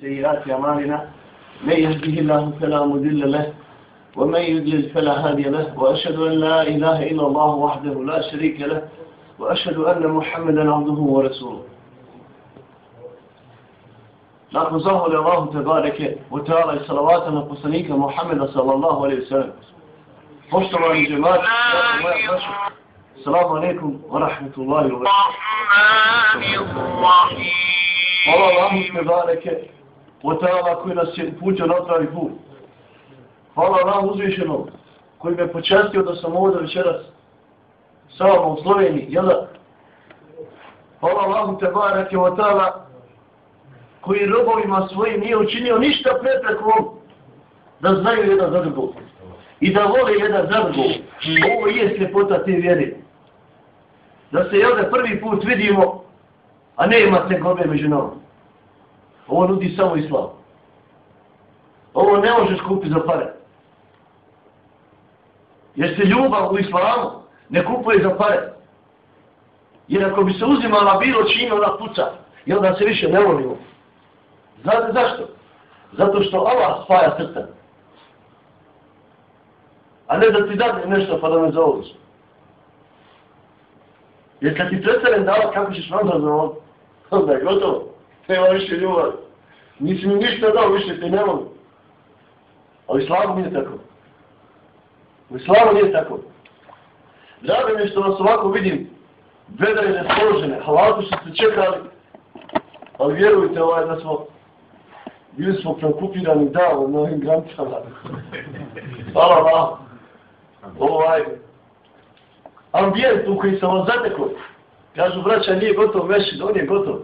سيئات أعمالنا من يهده الله فلا مضل له ومن يضلل فلا هادي له وأشهد أن لا إله إلا الله وحده لا شريك له وأشهد أن محمدا عبده ورسوله. نقصه الله تبارك وتعالى صلوات نقصنيك محمد صلى الله عليه وسلم. مجتمع الجماعة السلام عليكم ورحمة الله وبركاته. الرحمن الرحيم. الله تبارك u Teala koji nas je uputio na pravi put. Hvala Allahu uzvišenom koji me počastio da sam ovdje večeras sa vama u Sloveniji, jel da? Hvala Allahu Tebareke u Teala koji robovima svojim nije učinio ništa preprekom da znaju jedan za drugog i da vole jedan za drugog. Ovo je sljepota te vjere. Da se jelde prvi put vidimo, a ne ima te gobe među nama. Ovo nudi samo islam. Ovo ne možeš kupiti za pare. Jer se ljubav u islamu ne kupuje za pare. Jer ako bi se uzimala bilo čime, ona puca. I onda se više ne volimo. Znate zašto? Zato što Allah spaja srca. A ne da ti dadne nešto pa da me zavoliš. Jer kad ti predstavim dala kako ćeš vam da zavoliti, onda je gotovo. Nema više ljubavi. Nisi mi ništa dao, više te ne volim. A u islamu nije tako. U islamu nije tako. Drago mi je što vas ovako vidim, vedre raspoložene, halatu što ste čekali, ali vjerujte ovaj da smo bili smo preokupirani da u novim granicama. Hvala vam. Ovaj, ambijent u koji sam vam zatekao, kažu braća nije gotov mešin, on je gotov.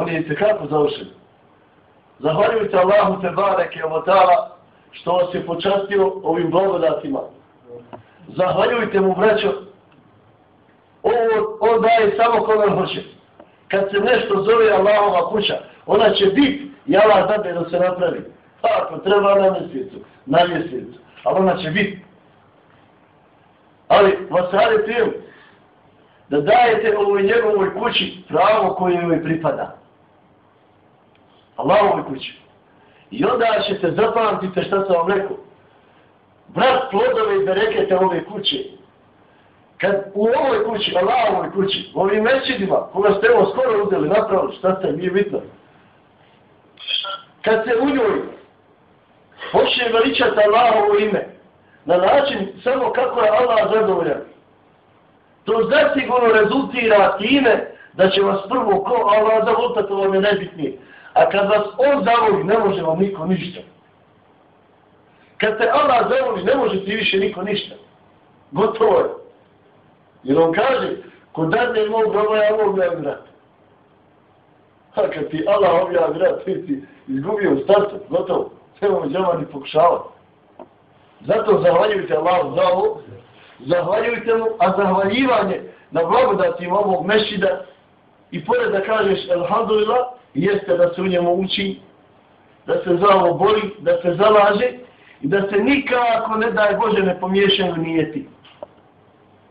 On je itekako kako završen. Zahvaljujte Allahu te bareke ovo tala što vas je počastio ovim blagodatima. Zahvaljujte mu braćo. Ovo on daje samo kome hoće. Kad se nešto zove Allahova kuća, ona će biti i Allah dade da se napravi. Pa ako treba na mjesecu, na mjesecu, ali ona će biti. Ali vas radite da dajete ovoj njegovoj kući pravo koje joj pripada. Allahove kuće. I onda ćete zapamtite šta sam vam rekao. Brat plodove i berekete ove kuće. Kad u ovoj kući, Allahovoj kući, u ovim mečidima, koga ste evo skoro uzeli, napravili, šta ste, nije bitno kad se u njoj počne veličati Allahovo ime, na način samo kako je Allah zadovoljan, to zasigurno rezultira time da će vas prvo ko Allah zavoltati, to vam je najbitnije. A kad vas on zavoli, ne može vam niko ništa. Kad te Allah zavoli, ne može ti više niko ništa. Gotovo je. Jer on kaže, ko dadne mog groba, ja mog ne vrat. A kad ti Allah objav vrat, ti ti izgubio u startu, gotovo, treba mi džama ni pokušavati. Zato zahvaljujte Allah za ovo, zahvaljujte mu, a zahvaljivanje na blagodati ovog mešida i pored da kažeš Alhamdulillah, jeste da se u njemu uči, da se za ovo bori, da se zalaže i da se nikako, ne daj Bože, ne pomiješaju nijeti.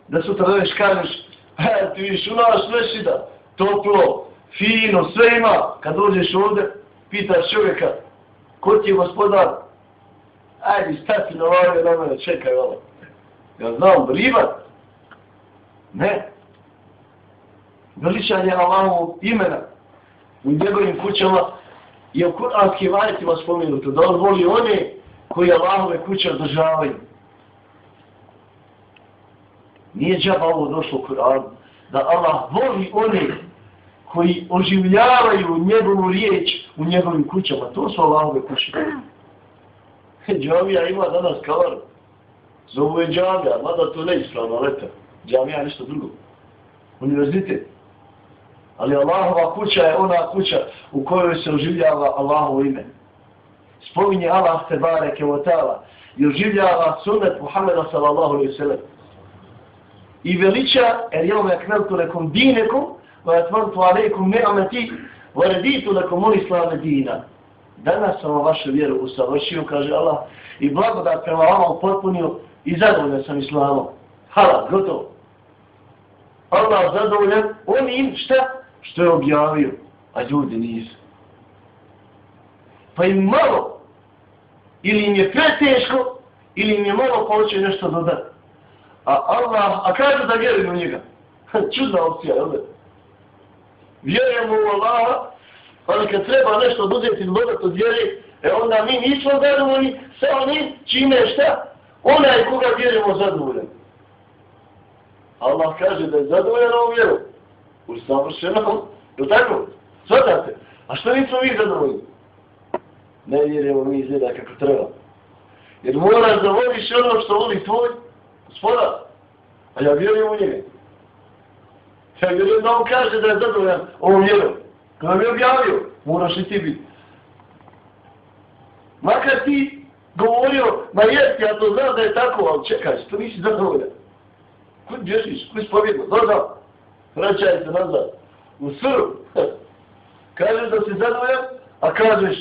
Da sutra da kažeš, he, ti viš u nas mešida, toplo, fino, sve ima, kad dođeš ovdje, pitaš čovjeka, ko ti je gospodar? Ajde, stati na ovaj, na mene, čekaj, ovo. Ja znam, ribat. Ne. Veličanje Allahovog imena u njegovim kućama je u kuranskim ajetima spomenuto, da on voli one koji Allahove kuće održavaju. Nije džaba ovo došlo u Kur'anu, da Allah voli one koji oživljavaju njegovu riječ u njegovim kućama. To su Allahove kuće. Džamija ima danas kavar. Zovu je džamija, mada to ne ispravno leta. Džamija je nešto drugo. Univerzitet. Ali Allahova kuća je ona kuća u kojoj se oživljava Allahovo ime. Spominje Allah te bareke u tala i oživljava sunet Muhammeda sallallahu alaihi sallam. I veliča er jel me akmeltu lekom dinekom, va je tvrtu alaikum ni'ameti, va reditu lekom on islame dina. Danas sam vašu vjeru usavršio, kaže Allah, i blagodat prema vama upotpunio i zadovoljan sam islamom. Hala, gotovo. Allah zadovoljan, on im šta? Što je objavio, a ljudi nisu. pa im malo, ili im je preteško, ili im je malo pa hoće nešto dodati. A Allah, a kaže da vjerujemo njega. Čudna opcija, jel? Vjerujemo u Allaha, ali kad treba nešto dodati ili dodati od vjere, e onda mi nismo zadovoljni sa onim čime šta? Onaj koga vjerujemo zadovoljan. Allah kaže da je zadovoljan ovom vjeru. U savršenom, je tako? Svatate? A što nismo mi zadovoljni? Ne vjerujemo mi izgleda kako treba. Jer moraš da voliš ono što voli tvoj gospoda. A ja vjerujem u njega. Ja vjerujem da on kaže da je zadovoljan ovom vjerom. Kada mi je objavio, moraš i ti biti. Makar ti govorio, ma jest, ja to znam da je tako, ali čekaj, što nisi zadovoljan. Kud bježiš, kud spobjedno, doda, vraćaj se nazad, u sru. Kažeš da si zadovoljan, a kažeš,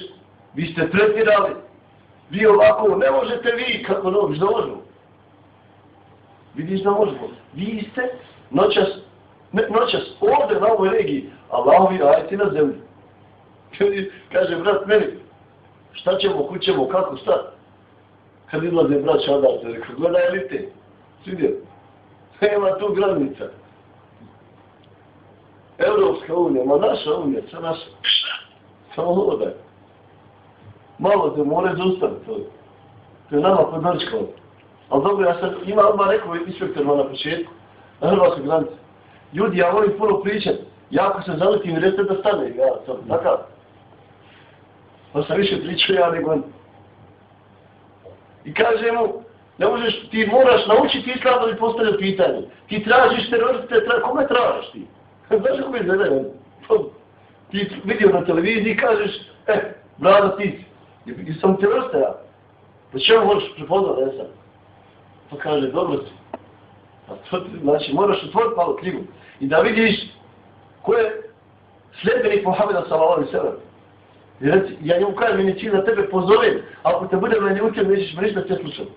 vi ste tretirali, vi ovako, ne možete vi, kako ne možeš, možemo. Vidiš da možemo. Vi ste noćas, ne, noćas ovdje na ovoj regiji, Allahovi ajti na zemlji. Kaže, brat, meni, šta ćemo, kućemo, kako, šta? Kad izlaze braća odavde, rekao, gledaj elite, svidio, nema tu granica. Evropska unija, ma naša unija, sa naša, samo hodaj. Malo te more zaustaviti to. To je nama podrčkalo. Ali dobro, ja sam ima odmah rekao inspektorima na početku, na hrvatskoj granici. Ljudi, ja volim puno pričat, jako se zaletim i recite da stane, ja sam takav. Pa sam više pričao ja nego on. I kaže mu, ne možeš, ti moraš naučiti islam da bi postavljao pitanje. Ti tražiš teroriste, tra, kome tražiš ti? Znaš kome izgledaju? Ti vidio na televiziji i kažeš, e, brada ti, i sam teroriste ja. Pa čemu možeš prepoznat, ne sam? Pa kaže, dobro si. Pa to, ti, znači, moraš otvoriti malo knjigu. I da vidiš ko je sljedbenik Mohameda sallallahu alaihi sallam. I reci, ja njemu kažem, meni cilj da tebe pozovem, ako te budem na njučem, nećeš me ništa te slušati.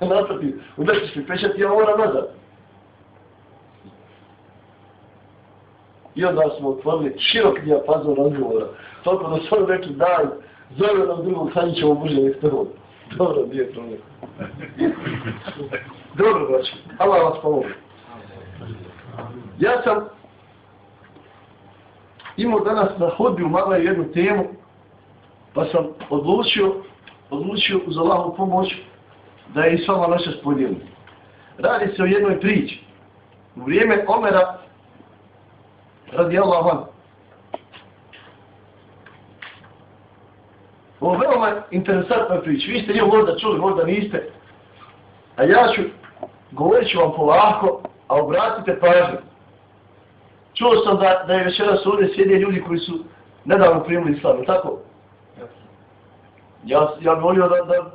Naprotiv, onda ćeš mi pešati, ja moram nazad. I onda smo otvorili širok dijapazon razgovora. Toliko da smo rekli, daj, zove nam drugog, sad ćemo brže iz prvog. Dobro, nije problem. Dobro, braći. Allah vas pomogu. Ja sam imao danas na hodbiju malo jednu temu, pa sam odlučio, odlučio uz Allahovu pomoć da je i s vama naša spodijelim. Radi se o jednoj priči. U vrijeme Omera radi Allah van. Ovo je veoma interesantna priča. Vi ste nju možda čuli, možda niste. A ja ću, govorit ću vam polako, a obratite pažnju. Čuo sam da, da je večeras ovdje sjede ljudi koji su nedavno primili islam, tako? Ja, ja bih volio da, da,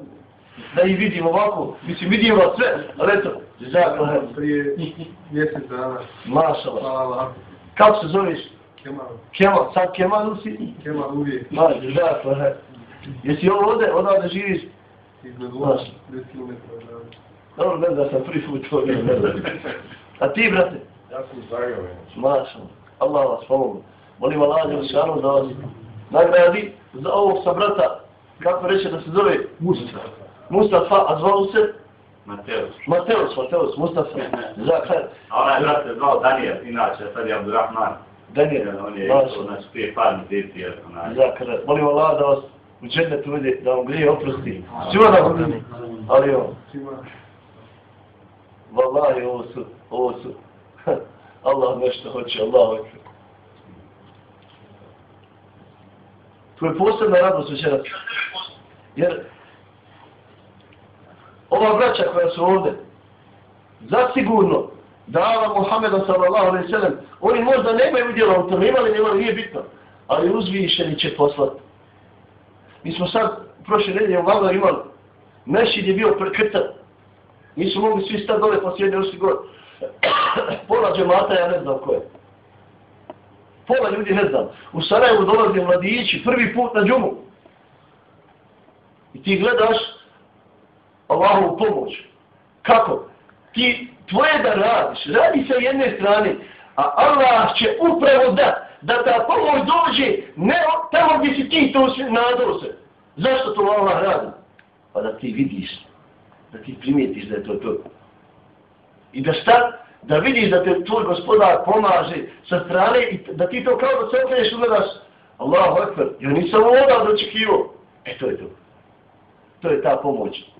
da ih vidim ovako. Mislim, vidim vas sve, ali eto. Zakon, prije mjesec dana. Mašala. Hvala. Kako se zoveš? Kemal. Kemal, sad Kemal si? Kemal uvijek. Maš, zakon, Jesi ovo ovdje, odavde živiš? Izgled Maš. 10 km. Dobro, ne znam, sam prvi put to. A ti, brate? Ja sam iz Zagreba. Maša, Allah vas pomogu. Molim Allah, Jelšanu, da vas nagradi za ovog sa brata, kako reće da se zove? Mustafa. Mustafa, a zvao se? Mateus. Mateus, Mateus, Mustafa. Za khair. A onaj brat se zvao Daniel, inače sad je Abdurrahman. Daniel, On je isto, znači prije par mjeseci, jer onaj... Za khair. Molim Allah da vas u džennetu vidi, da vam grije oprosti. Svima da vam vidi. Ali Svima. vallahi, ovo su, ovo su. Allah nešto hoće, Allah hoće. To je posebna radost večeras. Jer ova braća koja su ovdje, zasigurno dava Muhammeda sallallahu alaihi sallam, oni možda nemaju udjela u tom, imali, nemali, nije bitno, ali uzvišeni će poslati. Mi smo sad, prošle nedelje u Valda imali, mešid je bio prekrtan, nisu mogli svi stati dole pa po sjedne ušli gore. Pola džemata, ja ne znam ko je. Pola ljudi ne znam. U Sarajevu dolaze mladići, prvi put na džumu. I ti gledaš Allahovu pomoć. Kako? Ti tvoje da radiš, radi sa jedne strane, a Allah će upravo da, da ta pomoć dođe ne tamo gdje si ti to nadao se, Zašto to Allah radi? Pa da ti vidiš, da ti primijetiš da je to to. I da šta? Da vidiš da te tvoj gospodar pomaže sa strane i da ti to kao da se okreneš i gledaš Allahu Akbar, ja nisam ovdje očekivao. E to je to. To je ta pomoć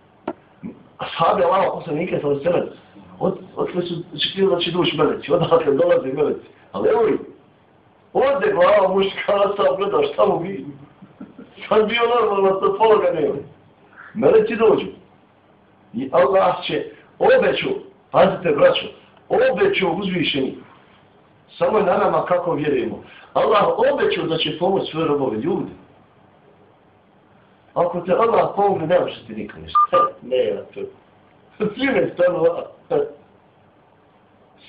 ashabi Allaho poslanika sa osrem, od, od su očekivali da će duš meleci, odakle dolaze meleci. Ali evo i, ovdje glava muškarca, gleda šta mu vidi. Sad bio normalno, sad pola ga nema. Meleci dođu. I Allah će obeću, pazite braćo, obeću uzvišeni. Samo je na nama kako vjerujemo. Allah obeću da će pomoći svoje robove ljudi. Ako te Allah pomogne, ne može ti ništa. Ne, ja to. Svi me stanu, e.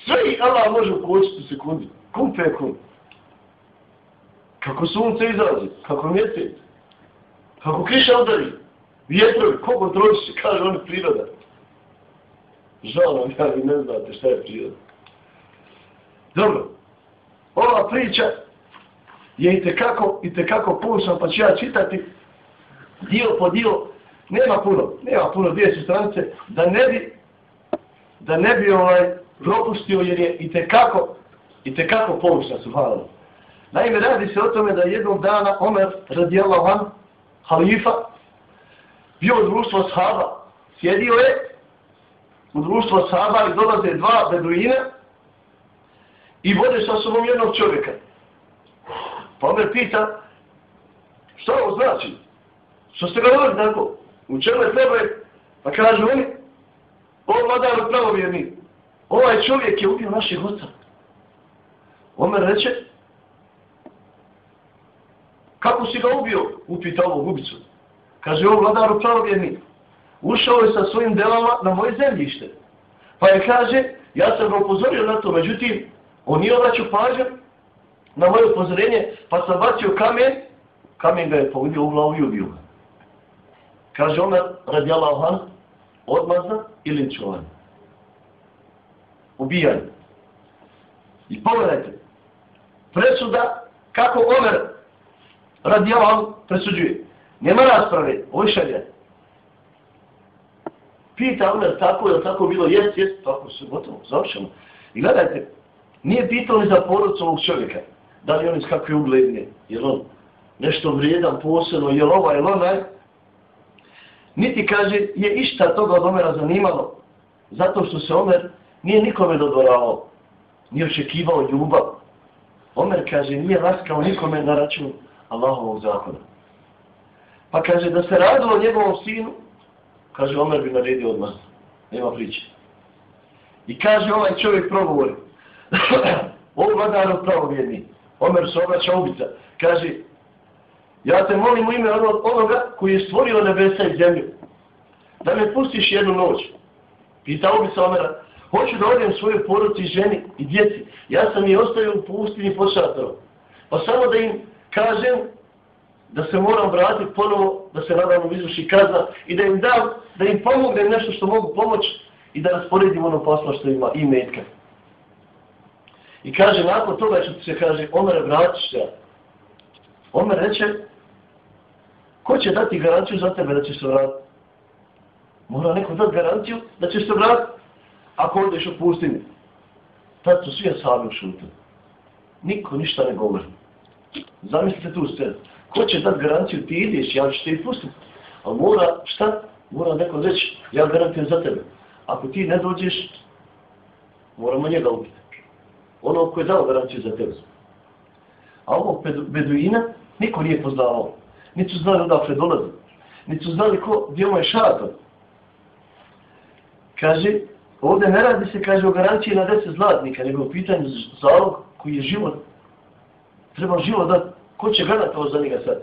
Sve i Allah može ukočiti u sekundi. Kum pe kum. Kako sunce izrazi, kako mjesec, kako kiša udari, vjetrovi, ko se, kaže on priroda. Žao nam, ja vi ne znate šta je priroda. Dobro, ova priča je i tekako, i tekako pušna, pa ću ja čitati dio po dio, nema puno, nema puno dvije su stranice, da ne bi, da ne bi ovaj, propustio jer je i tekako, i tekako su subhanallah. Naime, radi se o tome da jednog dana Omer, radijallahu an, halifa, bio u društvu sahaba, sjedio je u društvu sahaba i dolaze dva beduina i vode sa sobom jednog čovjeka. Pa Omer pita, šta ovo znači? Što ste ga govorili tako? U čemu je Pa kažu oni, o vladar pravovjerni, ovaj čovjek je ubio naših oca. Omer reče, kako si ga ubio? Upita ovog ubicu. Kaže, o vladar pravovjerni, ušao je sa svojim delama na moje zemljište. Pa je kaže, ja sam ga upozorio na to, međutim, on nije obraćao pažnju na moje upozorenje, pa sam bacio kamen, kamen ga je pogodio u glavu i ubio ga. Kaže Omer, radi Allah, odmazan ili linčovan. Ubijanje. I pogledajte, presuda kako Omer radi Allah presuđuje. Nema rasprave, ovo je šalje. Pita Omer tako, je tako bilo, jest, jest, tako se gotovo, završeno. I gledajte, nije pitao ni za porodcu ovog čovjeka, da li on iz kakve ugledne, jer on nešto vrijedan, posebno, jer li ovaj, onaj, niti kaže je išta toga od Omera zanimalo, zato što se Omer nije nikome dodoravao, nije očekivao ljubav. Omer kaže nije laskao nikome na račun Allahovog zakona. Pa kaže da se radilo njegovom sinu, kaže Omer bi naredio odmah, nema priče. I kaže ovaj čovjek progovori, ovo vladar od pravovjedni, Omer se obraća ubica, kaže Ja te molim u ime onoga koji je stvorio nebesa i zemlju. Da me pustiš jednu noć. Pitao bi se Omera, hoću da odem svoje poruci, ženi i djeci. Ja sam je ostavio u pustini pod šatorom. Pa samo da im kažem da se moram vratiti ponovo, da se nadam izvrši kazna i da im dam, da im pomognem nešto što mogu pomoći i da rasporedim ono posla što ima i metka. I kaže, nakon toga što se kaže, Omer, vratiš se. Omer reče, Ko će dati garanciju za tebe da ćeš se vratiti? Mora neko dati garanciju da ćeš se vratiti ako odeš u pustinu. Tad su svi asabi ušutili. Niko ništa ne govori. Zamislite tu scenu. Ko će dati garanciju? Ti ideš, ja ću te i pustiti. A mora, šta? Mora neko reći, ja garantujem za tebe. Ako ti ne dođeš, moramo njega ubiti. Ono ko je dao garanciju za tebe. A ovo beduina niko nije poznavao niti su znali odakle dolazi, niti su znali ko, gdje mu je šator. Kaže, ovdje ne radi se, kaže, o garanciji na deset zlatnika, nego o pitanju zalog koji je život. Treba život da, ko će garantovati za njega sad?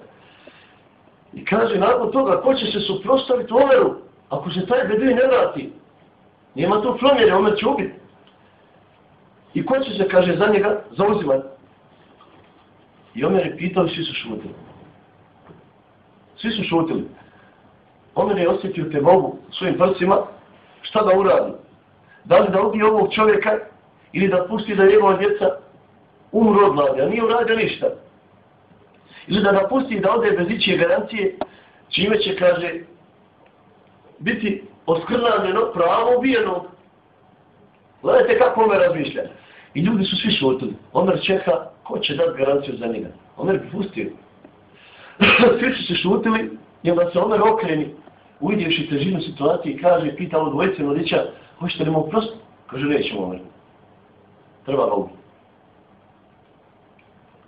I kaže, nakon toga, ko će se suprostaviti Omeru, ako se taj beduj ne vrati? Nema tu promjere, Omer će ubiti. I ko će se, kaže, za njega zauzimati? I Omer je pitao, svi su šutili. Svi su šutili. Omer je osjetio te Bogu svojim prsima, šta da uradi? Da li da ubije ovog čovjeka ili da pusti da njegova djeca umru od mlade, a nije uradio ništa. Ili da napusti da ode bez ičije garancije, čime će, kaže, biti oskrnavljeno pravo ubijeno. Gledajte kako Omer razmišlja. I ljudi su svi šutili. Omer čeka, ko će dati garanciju za njega? Omer bi pustio svi su se šutili i onda se Omer okreni, uvidjevši težinu situacije i kaže, pita ovo dvojice mladića, hoćete li mu prosto? Kaže, nećemo Omer. Treba ga ubiti.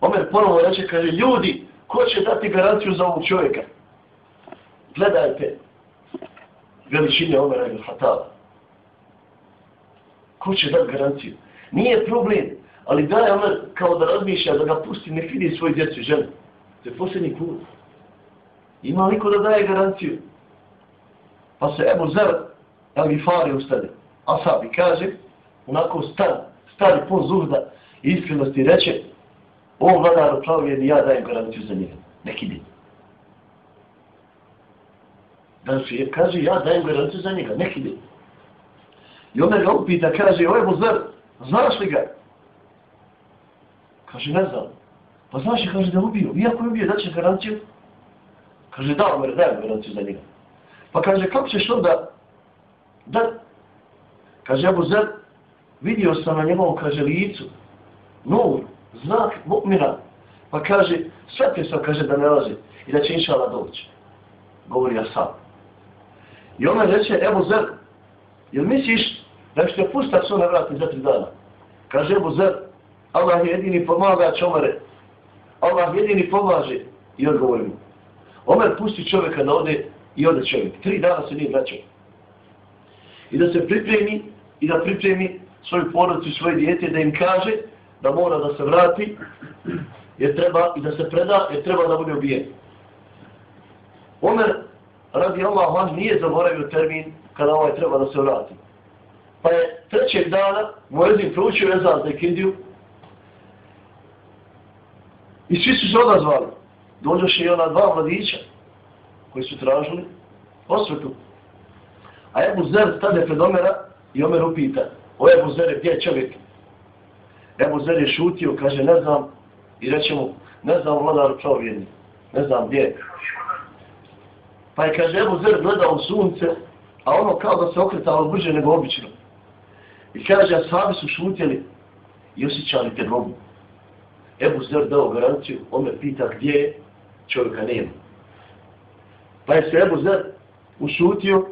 Omer ponovo reče, kaže, ljudi, ko će dati garanciju za ovog čovjeka? Gledajte, veličine Omera i Hataba. Ko će dati garanciju? Nije problem, ali daje Omer kao da razmišlja da ga pusti, ne vidi svoju djecu i ženu. To je posljednji put. Ima liko da daje garanciju? Pa se Ebu Zer, ali Fari ustade. Asabi kaže, onako star, stari pun zuhda i iskrenosti reče, o vladar pravovjerni, ja dajem garanciju za njega. Neki din. Znači, kaže, ja dajem garanciju za njega, neki din. I onda ga upita, kaže, o Ebu Zer, znaš li ga? Kaže, ne znam. Pa znaš je, kaže, da je ubio. Iako je ubio, daće garanciju? Kaže, da, Omer, daj garanciju za njega. Pa kaže, kako ćeš onda? Da. Kaže, Abu Zer, vidio sam na njegovom, kaže, licu, nur, znak mu'mina. Pa kaže, sve sam, kaže, da ne laže i da će inšala doći. Govori ja sam. I ona reče, Ebu Zer, jel misliš da ćete pustati sve na vrati za tri dana? Kaže Ebu Zer, Allah je jedini pomagač Omere. Allah jedini pomaže. I odgovori mu. Omer pusti čovjeka da ode i ode čovjek. Tri dana se nije vraćao. I da se pripremi i da pripremi svoju porodicu i svoje dijete da im kaže da mora da se vrati jer treba i da se preda jer treba da bude ubijen. Omer radi Allah on nije zaboravio termin kada ovaj treba da se vrati. Pa je trećeg dana Moezin proučio ezan za Ikindiju i svi su se odazvali. Dođoše i ona dva mladića koji su tražili osvetu. A Ebu Zer stane pred Omera i Omer upita o Ebu Zer gdje je čovjek? Ebu Zer je šutio, kaže ne znam i reče mu ne znam vladar čovjeni, ne znam gdje. Pa je kaže Ebu Zer gledao sunce, a ono kao da se okretalo brže nego obično. I kaže, a sami su šutjeli i osjećali te grobu. Ebu Zer dao garanciju, on me pita gdje je, čovjeka nema. Pa je se Ebu Zer ušutio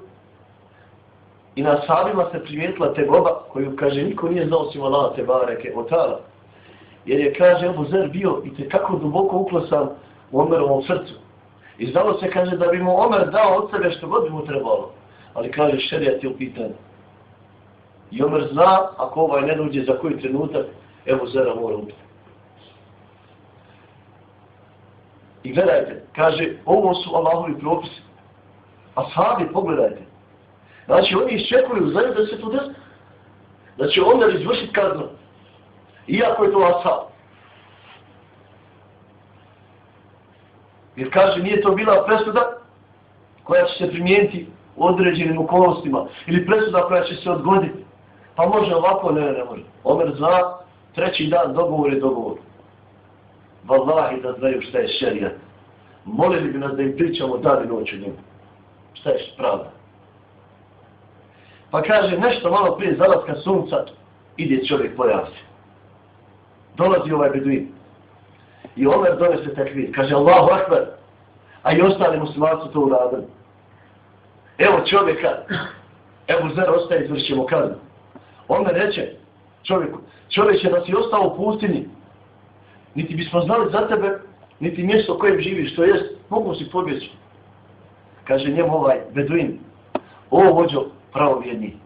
i na sabima se primijetila te groba koju, kaže, niko nije znao svima na te bareke, otala. Jer je, kaže, Ebu Zer bio i te kako duboko uklosan u Omerovom srcu. I znalo se, kaže, da bi mu Omer dao od sebe što god bi mu trebalo. Ali kaže, šerijat je u pitanju. I Omer zna, ako ovaj ne dođe za koji trenutak, Ebu zera mora ubiti. I gledajte, kaže, ovo su Allahovi propisi. A sahabi, pogledajte. Znači, oni iščekuju, znaju da se to desi. Da će onda izvršiti kaznu. Iako je to ashab. Jer kaže, nije to bila presuda koja će se primijeniti u određenim okolostima. Ili presuda koja će se odgoditi. Pa može ovako, ne, ne može. Omer zna, treći dan dogovor je dogovor vallahi da znaju šta je šerijat. Molili bi nas da im pričamo dan i noć u njemu. Šta je pravda. Pa kaže, nešto malo prije zalaska sunca, ide čovjek pojaviti. Dolazi ovaj beduin. I Omer donese tekvir. Kaže, Allahu akbar. A i ostali muslimanci to uradili. Evo čovjeka, evo zer ostaje, izvršćemo kaznu. Omer reče, čovjeku, čovječe da si ostao u pustinji, niti bismo znali za tebe, niti mjesto kojem živiš, to jest, mogu si pobjeći. Kaže njemu ovaj beduin, o vođo pravovjedni,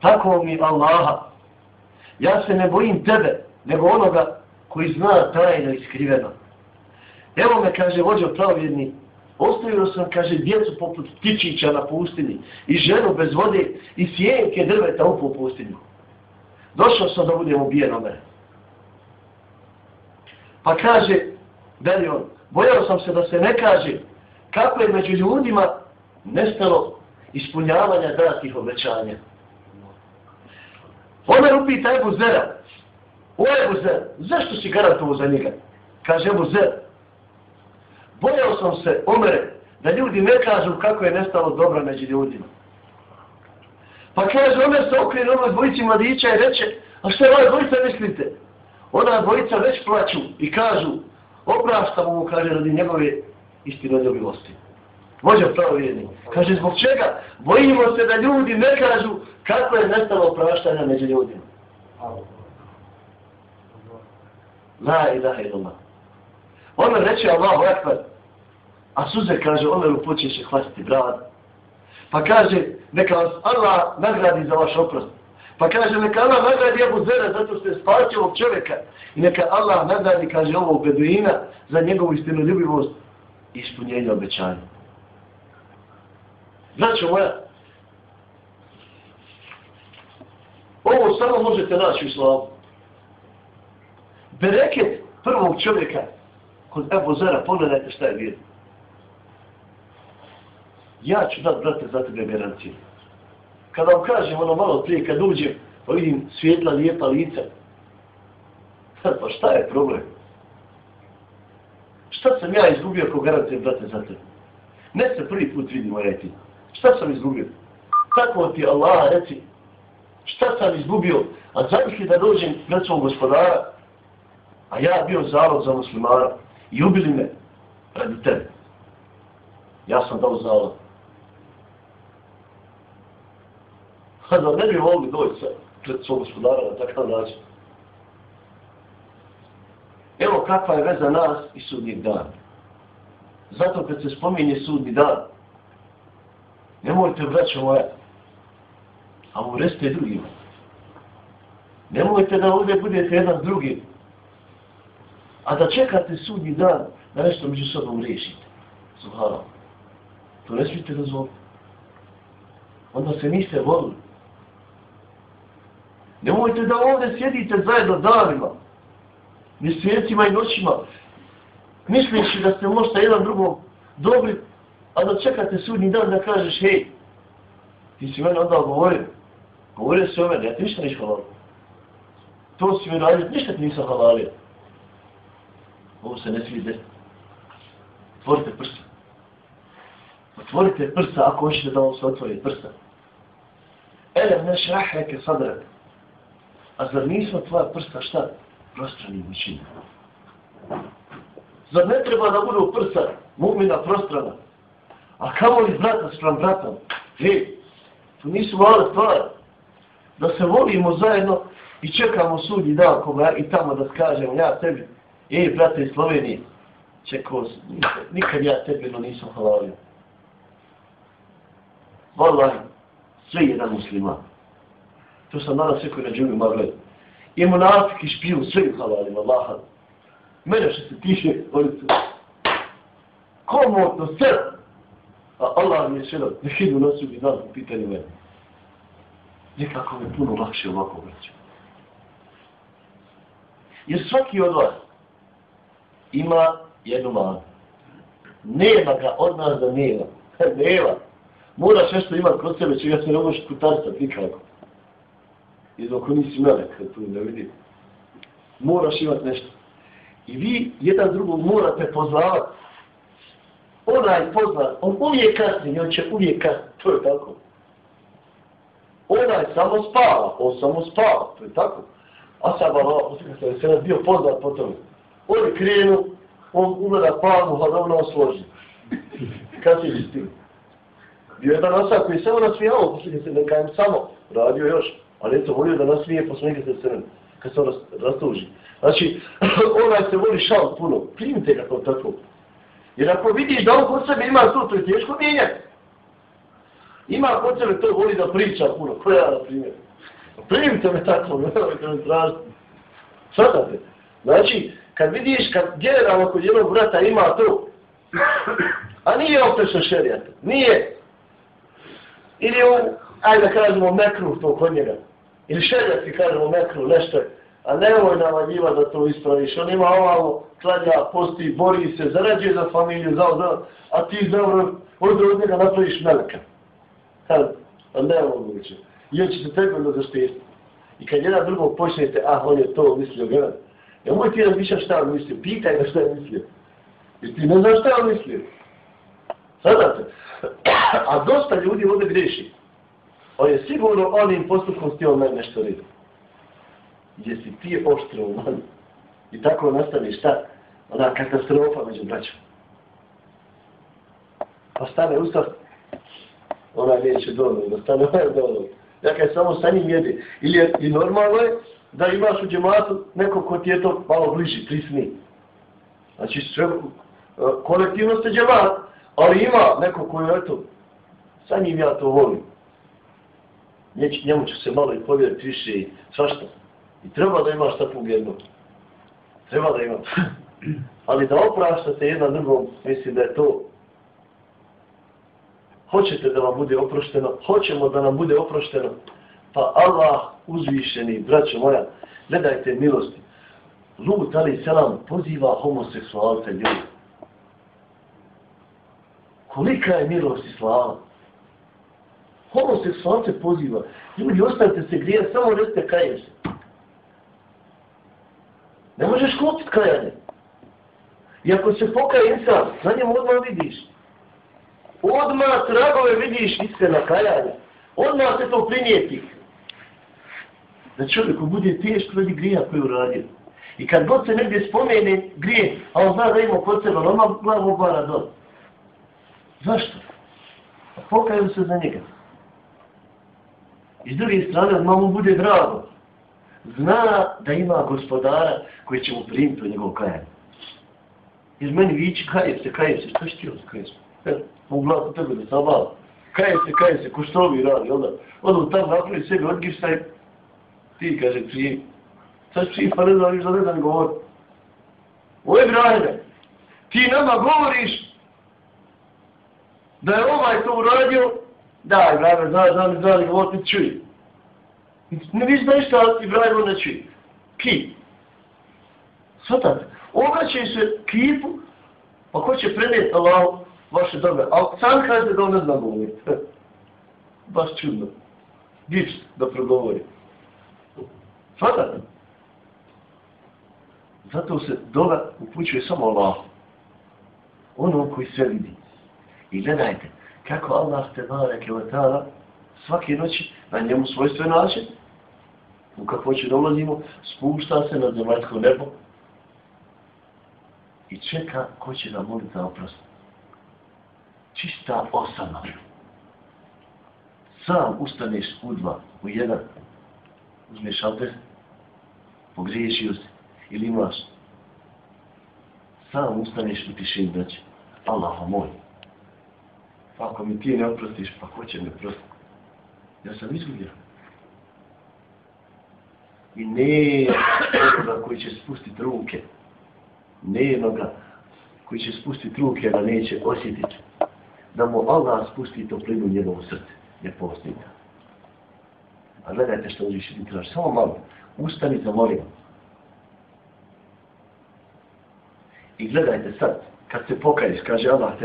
tako mi Allaha, ja se ne bojim tebe, nego onoga koji zna tajno i skriveno. Evo me, kaže vođo pravovjedni, Ostavio sam, kaže, djecu poput ptičića na pustinji i ženu bez vode i sjenke drveta u pustinju. Došao sam da budem ubijen o mene. Pa kaže, veli on, bojao sam se da se ne kaže kako je među ljudima nestalo ispunjavanja datih obećanja. Omer upita Ebu Zera, o Ebu Zer, zašto si garantovo za njega? Kaže Ebu Zer, bojao sam se, Omere, Da ljudi ne kažu kako je nestalo dobro među ljudima. Pa kaže, Omer se okrenu ovoj dvojici mladića i reče, a što je ova dvojica mislite? Ona dvojica već plaću i kažu, opraštamo mu, kaže, radi njegove istinoljubivosti. Vođa pravo vjerni. Kaže, zbog čega? Bojimo se da ljudi ne kažu kako je nestalo opraštanja među ljudima. La ilaha illallah. Omer reče Allahu akbar. A suze kaže, ono Omeru počeše hvatiti brad. Pa kaže, neka vas Allah nagradi za vaš oprost. Pa kaže, neka Allah nagradi Abu Zera zato što je spasio ovog čovjeka. I neka Allah nagradi, kaže, ovog beduina za njegovu istinoljubivost i ispunjenje obećanja. Znači moja, ovo samo možete naći u slavu. Bereket prvog čovjeka kod Ebu Zara, pogledajte šta je vidio. Ja ću dat, brate, za tebe garanciju. Kada vam kažem ono malo prije, kad uđem, pa vidim svjetla, lijepa lica. Pa šta je problem? Šta sam ja izgubio ako garantujem, brate, za tebe? Ne se prvi put vidimo, reti. Šta sam izgubio? Tako ti Allah reci, šta sam izgubio? A zamisli da dođem pred svog gospodara, a ja bio zalog za muslimara i ubili me radi tebe. Ja sam dao zalog. A da ne bi mogli doći sa pred svog gospodara na takav način. Evo kakva je veza nas i sudnjeg dana. Zato kad se spominje sudni dan, nemojte vraćati moja, a u reste drugima. Nemojte da ovdje budete jedan drugi, a da čekate sudnji dan da nešto među sobom riješite. Subhano. To ne smijete dozvoliti. Onda se niste volili. Nemojte da ovdje sjedite zajedno danima, mjesecima i noćima, misleći da ste možda jedan drugom dobri, a da čekate sudnji dan da kažeš, hej, ti si mene onda govorio, govorio si o mene, ja ti ništa niš halalio. To si mi radio, ništa ti nisam halalio. Ovo se ne smije desiti. Otvorite prsa. Otvorite prsa ako hoćete da vam se otvori prsa. Elem neš raheke sadrak. A zar nismo tvoja prsta šta? Prostrani mišina. Zar ne treba da budu prsa mu'mina prostrana? A kamo li brata s bratom? Hej, to nisu male stvari. Da se volimo zajedno i čekamo sudnji dan koga i tamo da skažemo ja tebi. Ej, brate iz Slovenije, čekao nikad ja tebi no nisam halalio. Wallahi, sve jedan musliman. To sam danas sve koji na džumi ima gledati. I monafik i špiju, sve im halalim, Allaha. Mene što se tiše, oni su komotno sve. A Allah mi je sve da ne hidu na sugi dan po pitanju mene. Nekako mi puno lakše ovako vraću. Jer svaki od vas ima jednu manu. Nema ga od nas da nema. nema. Moraš nešto imati kod sebe, čega se ne možeš kutarstati nikako. I dok nisi melek, kad tu ne vidi. Moraš imati nešto. I vi jedan drugog morate poznavati. Onaj pozna, on uvijek kasni, on će uvijek kasni. To je tako. Onaj samo spava, on samo spava, to je tako. A sad malo, se se bio poznat po tome. Oni krenu, on ugleda palmu, a da osloži. složi. Kad si ti? Bio je jedan osak koji samo nasmijao, posljednje se ne kajem samo, radio još. Ali eto, volio da nasmije, poslanika sa srnem, kad se on rastuži. Znači, onaj se voli šal puno, primite ga kao tako. Jer ako vidiš da on kod sebe ima to, to je teško mijenjati. Ima kod sebe to voli da priča puno, ko ja na primjer. Primite me tako, ne trebate me tražiti. Svatate. Znači, kad vidiš, kad generalno kod jednog brata ima to, a nije oprešno šerijata, nije, ili u, ajde da kažemo, mekruh to kod njega, ili šerijat ti kažemo mekru, nešto a nemoj navaljiva da to ispraviš, on ima ovamo, klanja, posti, bori se, zarađuje za familiju, za za, a ti dobro, od od njega napraviš meleka. Kad, a pa ne moguće. I on će se tebe da zaštiti. I kad jedan drugog počnete, ah, on je to mislio, gledaj, Ja moj ti razmišljam šta on mislio, pitaj ga šta je mislio. Jer ti ne znaš šta on mislio. Sadate. A dosta ljudi ovdje greši. On je sigurno onim postupkom stio meni nešto redu. Gdje si ti oštro u mani. I tako nastavi šta? Ona katastrofa među braćom. Pa stane ustav, ona neće dovoljno, stane ona dovoljno. Dakle, samo sa njim jede. Ili je, i normalno je da imaš u džematu neko ko ti je to malo bliži, prisni. Znači, sve, e, kolektivno ste džemat, ali ima neko koji je to, sa njim ja to volim. Njeć, njemu će se malo i povjeriti više i svašta. I treba da imaš takvu jednu. Treba da imaš. ali da opraštate jedan drugom, mislim da je to hoćete da vam bude oprošteno, hoćemo da nam bude oprošteno, pa Allah uzvišeni, braćo moja, gledajte milosti. Lut ali selam poziva homoseksualce ljudi. Kolika je milost i slava? Homoseksualce poziva. Ljudi, ostavite se grije, samo recite kajem se. Ne možeš kupiti kajanje. I ako se pokaje insan, na njemu odmah vidiš. Odmah tragove vidiš iskrena kajanja. Odmah se to primijeti. Da čovjeku bude teško radi grija koju uradio. I kad god se negdje spomene grije, a on zna da ima kod sebe, on ima glavu obara dole. Zašto? A pokaju se za njega. I s druge strane, odmah mu bude drago. Zna da ima gospodara koji će mu primiti u njegov kajanje. Jer meni vići, kajem se, kajem se, što će ti kajem se? Mogu glavu tebe da sam malo. Kajem se, kajem se, ko što ovi radi, onda, onda tam napravi sebi odgištaj, ti kaže, prije, sad prije, pa ne znam, ništa ne znam govori. O Ibrahime, ti nama govoriš da je ovaj to uradio, da, Ibrahime, znaš, znaš, znaš, zna, govori, ti čuje. Ne viš da ništa Ibrahime ne čuje. Ki? Svatate, obraćaj se kipu, pa ko će prenijeti Allah vaše dobre. A sam kaže da on ne zna govoriti. Baš čudno. Dič da progovori. Svatate? Zato se dova upućuje samo Allah. Ono koji sve vidi. I gledajte, kako Allah te bareke o ta'ala svake noći na njemu svojstven način, u kako dolazimo, spušta se na zemaljsko nebo i čeka ko će da moliti za oprost čista osama. Sam ustaneš u dva, u jedan, uzmeš abdest, pogriješio se, ili imaš. Sam ustaneš u tišini, braće. Allah moj. Pa ako mi ti ne oprostiš, pa ko će me prostiti? Ja sam izgubio. I ne onoga koji će spustiti ruke. Ne onoga koji će spustiti ruke, da neće osjetiti da mu Allah spusti toplinu njegovu srce. Ne postoji. A gledajte što uđeš i samo malo, Ustanite, molim. I gledajte sad,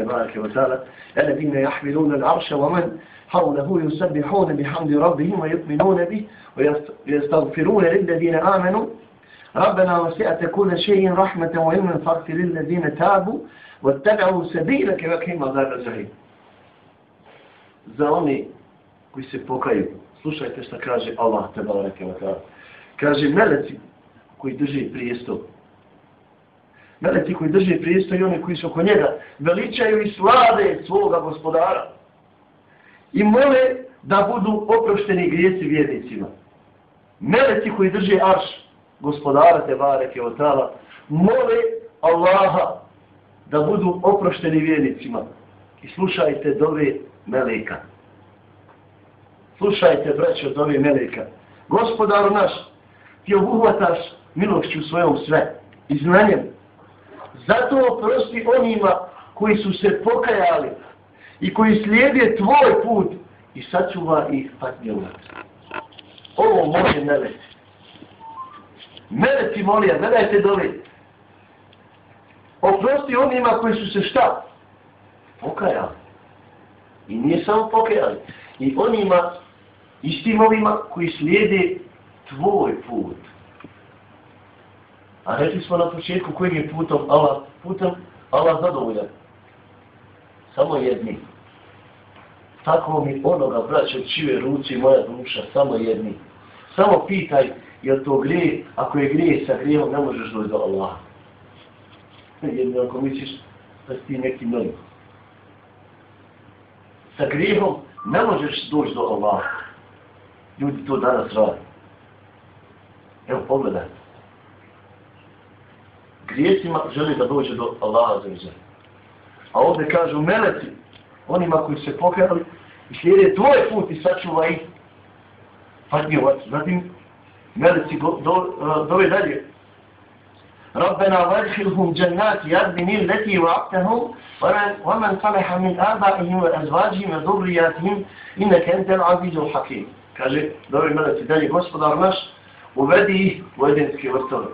barake wa ta'ala, ele bine jahvilune l'arša wa man حوله يسبحون بحمد ربهم ويؤمنون به ويستغفرون للذين آمنوا ربنا وسعت كل شيء رحمة ويمن فاغفر للذين تابوا واتبعوا سبيلك وكيم عذاب الجحيم za one koji se pokaju. Slušajte šta kaže Allah te barake wa. Kaže meleci koji drže prijesto. Meleci koji drže prijesto i oni koji su oko njega veličaju i slave svoga gospodara. I mole da budu oprošteni grijeci vjernicima. Meleci koji drže arš gospodara te bareke od tala mole Allaha da budu oprošteni vjernicima. I slušajte dove meleka. Slušajte, braćo, dove meleka. Gospodaru naš, ti obuhvataš milošću svojom sve i znanjem. Zato oprosti onima koji su se pokajali i koji slijede tvoj put i sačuva ih patnje u Ovo može meleci. Meleci molija, gledajte dole. Oprosti onima koji su se šta? Pokajali. I nije samo pokajali. I onima, istim ovima koji slijede tvoj put. A rekli smo na početku kojim je putom Allah, putem Allah zadovoljan. Samo jedni. Tako mi onoga, braća čive ruci moja duša, samo jedni. Samo pitaj, je to grije, ako je grije sa grijom, ne možeš doći do Allaha. Jedno, ako misliš da si ti neki novi. Sa grijom ne možeš doći do Allaha. Ljudi to danas radi. Evo, pogledaj Grijesima želi da dođe do Allaha za izgled. A ovdje kažu meleci, onima koji se pokajali, i slijede tvoj put i sačuva ih. Padni ovac. Zatim, meleci do, do, dove dalje. ربنا وادخلهم جنات يرضن التي وعدتهم ومن صلح من آبائهم وأزواجهم وذرياتهم إنك أنت العزيز الحكيم kaže, dobi meleci dalje, gospodar naš, uvedi ih u edenske vrtove,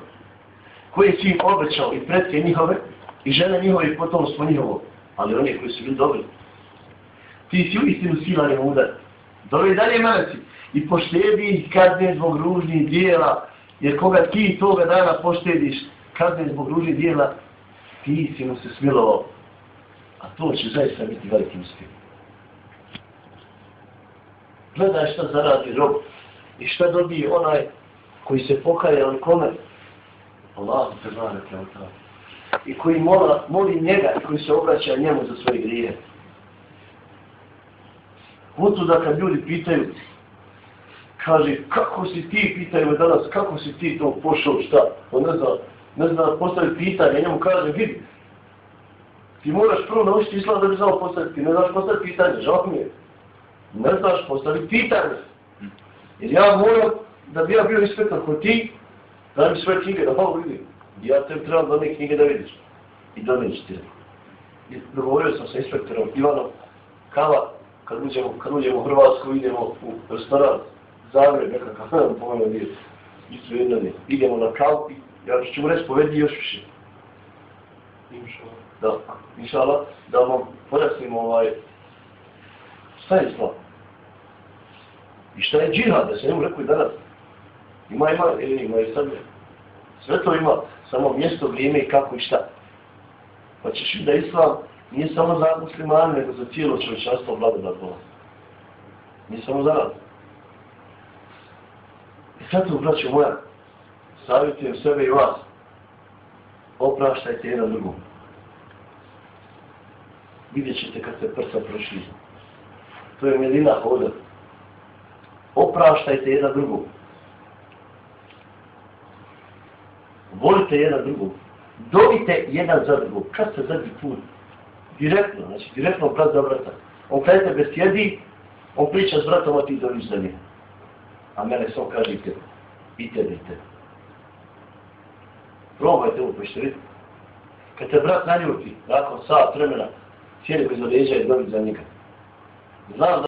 koji si im obećao i predke njihove, i žene njihove i potomstvo njihovo, ali oni koji su bili dobri. Ti si u istinu silan i mudar. i dalje meleci, i poštedi ih kazne zbog ružnih dijela, jer koga ti toga dana poštediš kazne zbog ružnih dijela, ti si mu se smilovao. A to će zaista biti veliki uspjeh gledaj šta zaradi rob i šta dobije onaj koji se pokaje, ali kome? Allah te zare kao I koji mola, moli njega i koji se obraća njemu za svoje grije. Oto da kad ljudi pitaju, kaže, kako si ti, pitaju me danas, kako si ti to pošao, šta? On ne zna, ne zna postaviti pitanje, njemu kaže, vidi, ti moraš prvo naučiti islam da bi znao postaviti, ti ne znaš postaviti pitanje, žao mi je ne znaš postaviti pitanje. Jer ja moram, da bi ja bio inspektor kod ti, da mi svoje knjige, da malo vidim. Ja te trebam da ne knjige da vidiš. I da neći ti. I dogovorio sam sa inspektorom Ivanom, kava, kad uđemo, kad uđemo u Hrvatsku, idemo u restoran, Zagreb, nekakav, ne znam, pojma nije, isto jedno ne, idemo na kavu, ja ću mu reći, povedi još više. Inšala. Da, inšala, da vam pojasnim ovaj, šta je islam? I šta je džihad, da se njemu rekao i danas? Ima, ima, ili ima i sad. Sve to ima, samo mjesto, vrijeme i kako i šta. Pa ćeš da islam nije samo za muslimani, nego za cijelo čovječanstvo blagodat Boga. Nije samo za nas. I sad to, braćo moja, savjetujem sebe i vas. Opraštajte jedan drugom. Vidjet ćete kad se prsa prošli to je milina hoda. Opraštajte jedan drugom. Volite jedan drugog. Dobite jedan za drugog. Kad se zadnji put? Direktno, znači direktno brat za brata. On kada tebe sjedi, on priča s bratom, a ti doviš za njega. A mene samo kaže i tebe. I tebe, i tebe. Probajte ovo, pa. Kad te brat naljuti, nakon sat vremena, sjedi bez leđa i doviš za njega. Znam